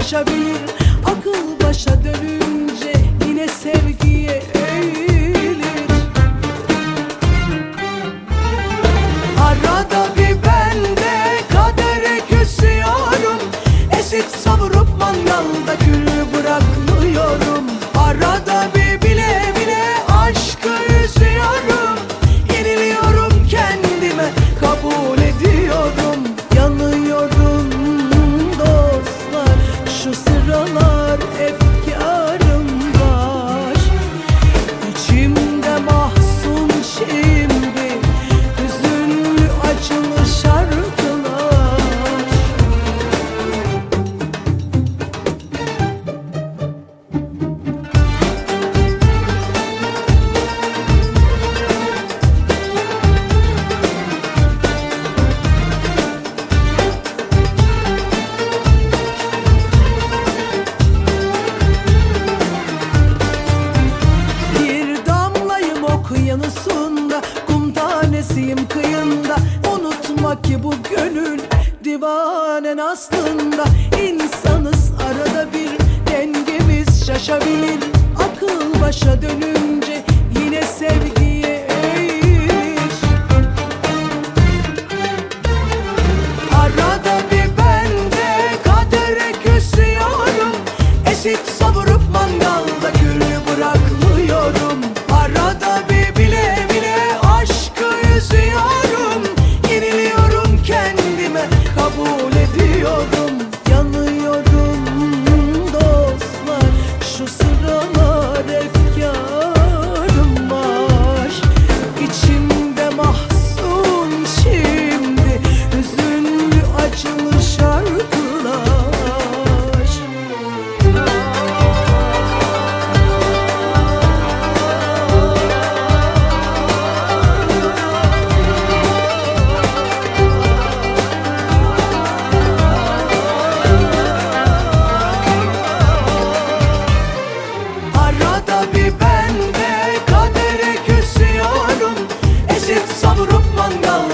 şaşabilir Akıl başa dönünce yine sevgiye eğilir. Arada bir ben de kadere küsüyorum. Esip savurup mangalda kül gönül divanen aslında. İnsanız arada bir dengemiz şaşabilir. Akıl başa dönün. dünyada bir bende Kadere küsüyorum. Eşit savurup mangal